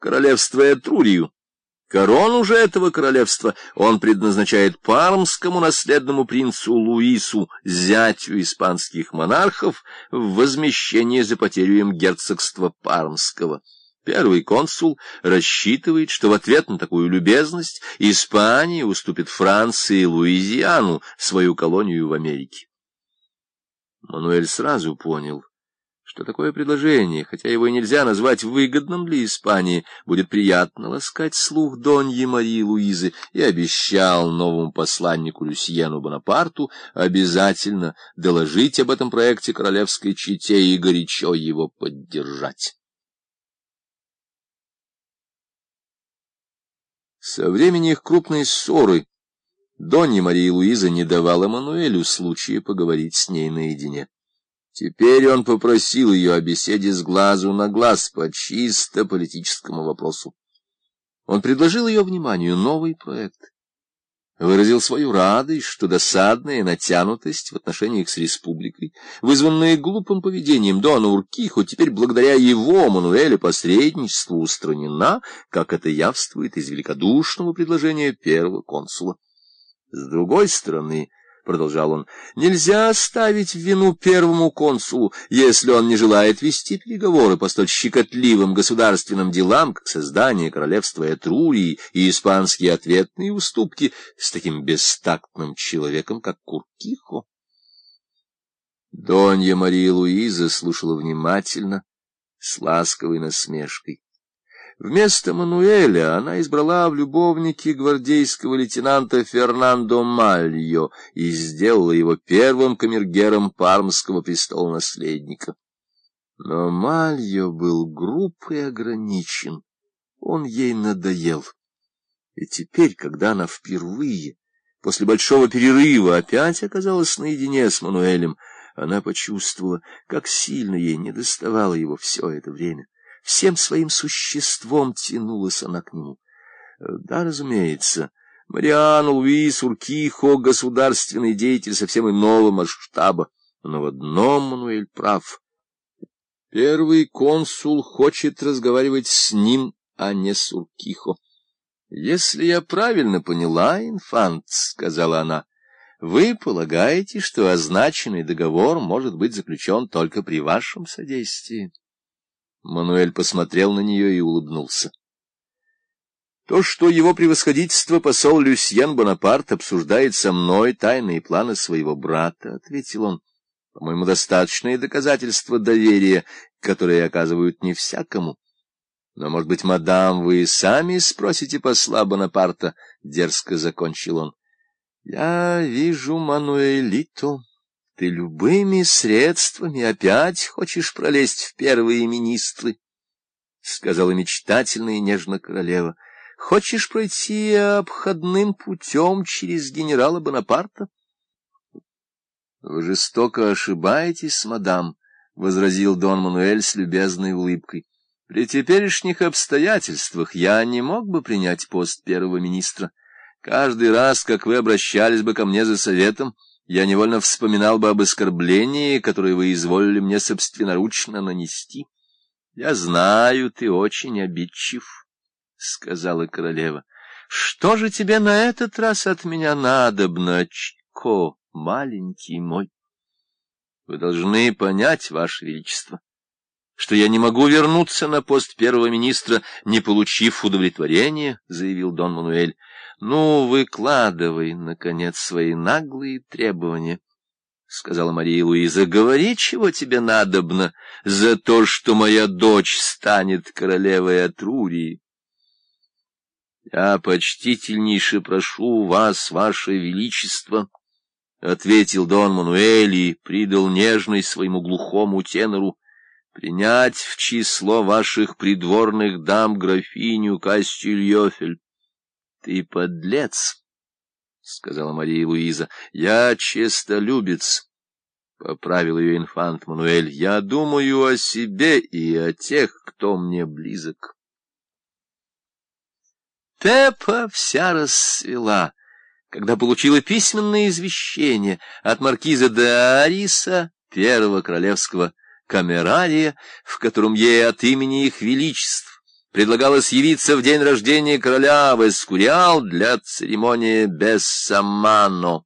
королевство Этрурию. Корону же этого королевства он предназначает пармскому наследному принцу Луису, зятю испанских монархов, в возмещение за потерю им герцогства Пармского. Первый консул рассчитывает, что в ответ на такую любезность Испания уступит Франции Луизиану, свою колонию в Америке. Мануэль сразу понял, что такое предложение, хотя его и нельзя назвать выгодным для Испании, будет приятно ласкать слух Доньи Марии Луизы, и обещал новому посланнику Люсьену Бонапарту обязательно доложить об этом проекте королевской чете и горячо его поддержать. Со времени их крупной ссоры Донья Мария Луиза не давала Мануэлю случая поговорить с ней наедине. Теперь он попросил ее о беседе с глазу на глаз по чисто политическому вопросу. Он предложил ее вниманию новый проект. Выразил свою радость, что досадная натянутость в отношениях с республикой, вызванная глупым поведением Дона Уркихо, теперь благодаря его, Мануэля, посредничеству устранена, как это явствует из великодушного предложения первого консула. С другой стороны, — продолжал он, — нельзя ставить в вину первому консулу, если он не желает вести переговоры по столь щекотливым государственным делам, как создание королевства Этрурии и испанские ответные уступки с таким бестактным человеком, как Куркихо. Донья Мария Луиза слушала внимательно, с ласковой насмешкой. Вместо Мануэля она избрала в любовнике гвардейского лейтенанта Фернандо Мальо и сделала его первым камергером пармского престола-наследника. Но Мальо был груб и ограничен, он ей надоел. И теперь, когда она впервые, после большого перерыва, опять оказалась наедине с Мануэлем, она почувствовала, как сильно ей недоставало его все это время. Всем своим существом тянулась она к нему. Да, разумеется, Мариан, Луис, Уркихо — государственный деятель совсем иного масштаба. Но в одном Мануэль прав. Первый консул хочет разговаривать с ним, а не с Уркихо. — Если я правильно поняла, инфант, — сказала она, — вы полагаете, что означенный договор может быть заключен только при вашем содействии? Мануэль посмотрел на нее и улыбнулся. То, что его превосходительство посол Люсьен Бонапарт обсуждает со мной тайные планы своего брата, — ответил он, — по-моему, достаточные доказательства доверия, которые оказывают не всякому. Но, может быть, мадам, вы сами спросите посла Бонапарта, — дерзко закончил он. — Я вижу Мануэлиту. Ты любыми средствами опять хочешь пролезть в первые министры, — сказала мечтательно и нежно королева. — Хочешь пройти обходным путем через генерала Бонапарта? — Вы жестоко ошибаетесь, мадам, — возразил Дон Мануэль с любезной улыбкой. — При теперешних обстоятельствах я не мог бы принять пост первого министра. Каждый раз, как вы обращались бы ко мне за советом, — я невольно вспоминал бы об оскорблении, которое вы изволили мне собственноручно нанести. — Я знаю, ты очень обидчив, — сказала королева. — Что же тебе на этот раз от меня надобно, Чко, маленький мой? — Вы должны понять, Ваше Величество, что я не могу вернуться на пост первого министра, не получив удовлетворения, — заявил Дон Мануэль. Ну, выкладывай, наконец, свои наглые требования, — сказала Мария Луиза. — Говори, чего тебе надобно за то, что моя дочь станет королевой Атрурии. — Я почтительнейше прошу вас, ваше величество, — ответил Дон Мануэль и придал нежность своему глухому тенору, — принять в число ваших придворных дам графиню Кастильёфель. — Ты подлец, — сказала Мария Луиза. — Я честолюбец, — поправил ее инфант Мануэль. — Я думаю о себе и о тех, кто мне близок. Пеппа вся расцвела, когда получила письменное извещение от маркиза де Ариса, первого королевского камерария, в котором ей от имени их величеств предлагалось явиться в день рождения короля в Эскуриал для церемонии Бессамано.